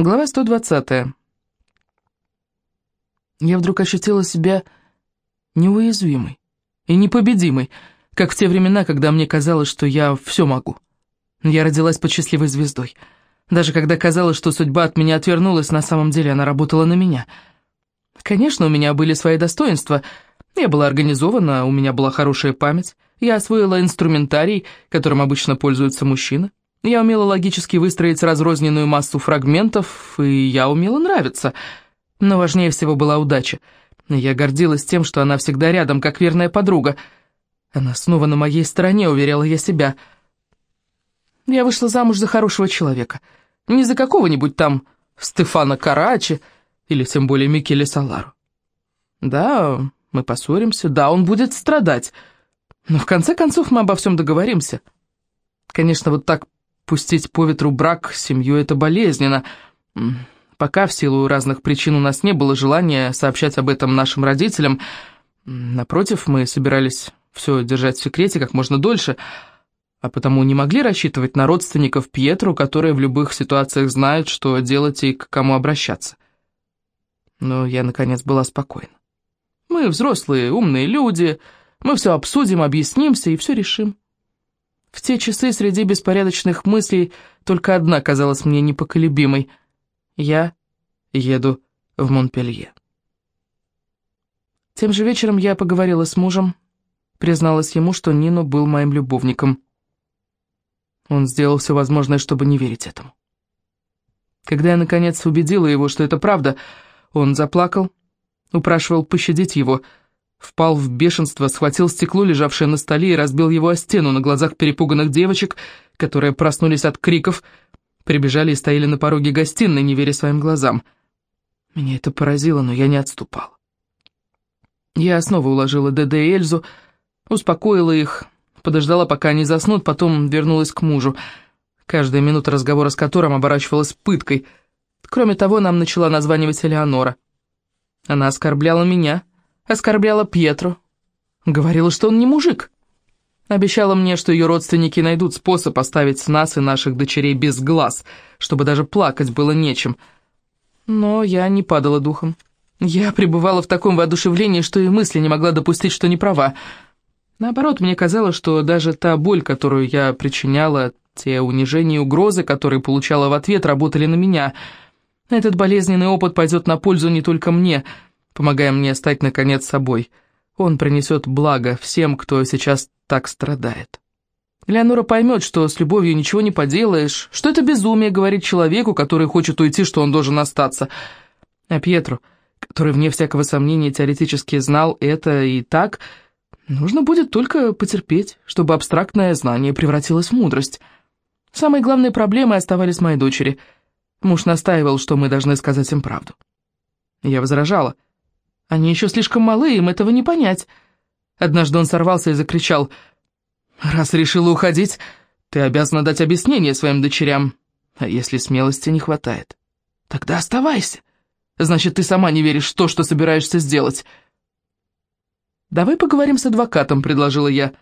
Глава 120. Я вдруг ощутила себя неуязвимой и непобедимой, как в те времена, когда мне казалось, что я все могу. Я родилась под счастливой звездой. Даже когда казалось, что судьба от меня отвернулась, на самом деле она работала на меня. Конечно, у меня были свои достоинства. Я была организована, у меня была хорошая память. Я освоила инструментарий, которым обычно пользуются мужчины. Я умела логически выстроить разрозненную массу фрагментов, и я умела нравиться. Но важнее всего была удача. Я гордилась тем, что она всегда рядом, как верная подруга. Она снова на моей стороне, уверяла я себя. Я вышла замуж за хорошего человека. Не за какого-нибудь там Стефана Карачи или тем более Микеле Салару. Да, мы поссоримся, да, он будет страдать. Но в конце концов мы обо всем договоримся. Конечно, вот так пустить по ветру брак, семью это болезненно. Пока в силу разных причин у нас не было желания сообщать об этом нашим родителям. Напротив, мы собирались все держать в секрете как можно дольше, а потому не могли рассчитывать на родственников Пьетру, которые в любых ситуациях знают, что делать и к кому обращаться. Но я, наконец, была спокойна. Мы взрослые, умные люди, мы все обсудим, объяснимся и все решим. В те часы среди беспорядочных мыслей только одна казалась мне непоколебимой. Я еду в Монпелье. Тем же вечером я поговорила с мужем, призналась ему, что Нино был моим любовником. Он сделал все возможное, чтобы не верить этому. Когда я, наконец, убедила его, что это правда, он заплакал, упрашивал пощадить его — Впал в бешенство, схватил стекло, лежавшее на столе, и разбил его о стену на глазах перепуганных девочек, которые проснулись от криков, прибежали и стояли на пороге гостиной, не веря своим глазам. Меня это поразило, но я не отступал. Я снова уложила ДД и Эльзу, успокоила их, подождала, пока они заснут, потом вернулась к мужу. Каждая минута разговора с которым оборачивалась пыткой. Кроме того, нам начала названивать Элеонора. Она оскорбляла меня, Оскорбляла Пьетру. Говорила, что он не мужик. Обещала мне, что ее родственники найдут способ оставить нас и наших дочерей без глаз, чтобы даже плакать было нечем. Но я не падала духом. Я пребывала в таком воодушевлении, что и мысли не могла допустить, что не права. Наоборот, мне казалось, что даже та боль, которую я причиняла, те унижения и угрозы, которые получала в ответ, работали на меня. Этот болезненный опыт пойдет на пользу не только мне — помогая мне стать, наконец, собой. Он принесет благо всем, кто сейчас так страдает. Леонора поймет, что с любовью ничего не поделаешь, что это безумие говорить человеку, который хочет уйти, что он должен остаться. А Пьетру, который, вне всякого сомнения, теоретически знал это и так, нужно будет только потерпеть, чтобы абстрактное знание превратилось в мудрость. Самые главные проблемы оставались моей дочери. Муж настаивал, что мы должны сказать им правду. Я возражала — они еще слишком малы, им этого не понять. Однажды он сорвался и закричал, «Раз решила уходить, ты обязана дать объяснение своим дочерям. А если смелости не хватает, тогда оставайся. Значит, ты сама не веришь в то, что собираешься сделать». «Давай поговорим с адвокатом», — предложила я.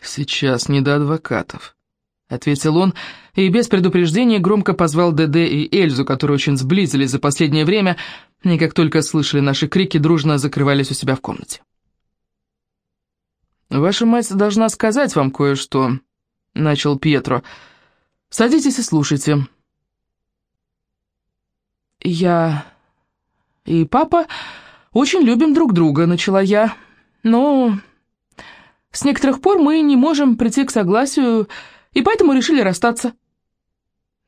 «Сейчас не до адвокатов», — ответил он, и без предупреждения громко позвал ДД и Эльзу, которые очень сблизились за последнее время, — и как только слышали наши крики, дружно закрывались у себя в комнате. «Ваша мать должна сказать вам кое-что», — начал Пьетро. «Садитесь и слушайте». «Я и папа очень любим друг друга», — начала я. «Но с некоторых пор мы не можем прийти к согласию, и поэтому решили расстаться».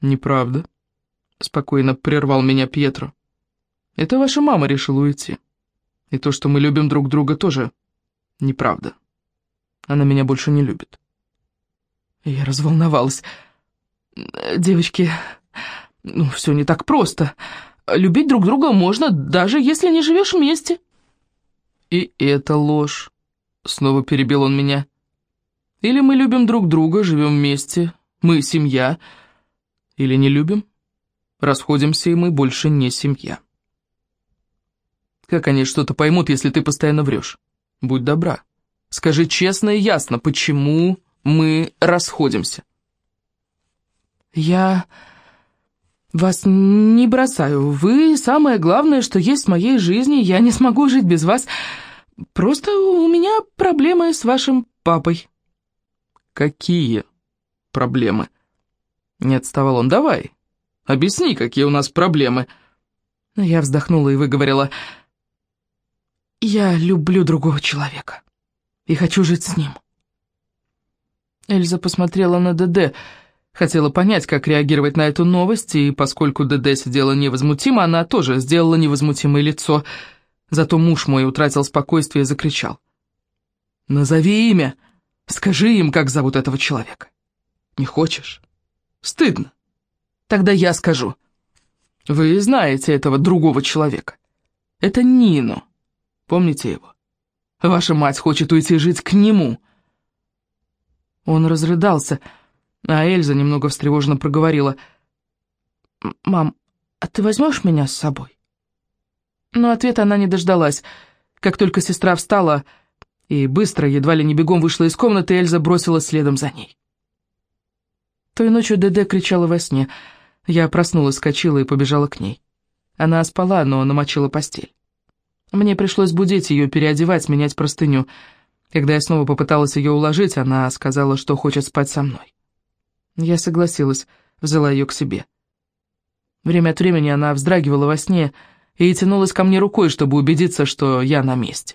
«Неправда», — спокойно прервал меня Пьетро. Это ваша мама решила уйти. И то, что мы любим друг друга, тоже неправда. Она меня больше не любит. Я разволновалась. Девочки, ну, все не так просто. Любить друг друга можно, даже если не живешь вместе. И это ложь. Снова перебил он меня. Или мы любим друг друга, живем вместе, мы семья, или не любим, расходимся, и мы больше не семья. Как они что-то поймут, если ты постоянно врешь? Будь добра. Скажи честно и ясно, почему мы расходимся. Я... «Вас не бросаю. Вы самое главное, что есть в моей жизни. Я не смогу жить без вас. Просто у меня проблемы с вашим папой». «Какие проблемы?» Не отставал он. «Давай, объясни, какие у нас проблемы». Я вздохнула и выговорила. «Я люблю другого человека и хочу жить с ним». Эльза посмотрела на ДД, хотела понять, как реагировать на эту новость, и поскольку ДД сидела невозмутимо, она тоже сделала невозмутимое лицо. Зато муж мой утратил спокойствие и закричал. «Назови имя! Скажи им, как зовут этого человека!» «Не хочешь? Стыдно. Тогда я скажу. Вы знаете этого другого человека. Это Нино. Помните его? Ваша мать хочет уйти жить к нему». Он разрыдался, а Эльза немного встревоженно проговорила. «Мам, а ты возьмешь меня с собой?» Но ответа она не дождалась. Как только сестра встала и быстро, едва ли не бегом вышла из комнаты, Эльза бросилась следом за ней. Той ночью ДД кричала во сне. Я проснулась, скочила и побежала к ней. Она спала, но намочила постель. Мне пришлось будить ее, переодевать, менять простыню. Когда я снова попыталась ее уложить, она сказала, что хочет спать со мной. Я согласилась, взяла ее к себе. Время от времени она вздрагивала во сне и тянулась ко мне рукой, чтобы убедиться, что я на месте.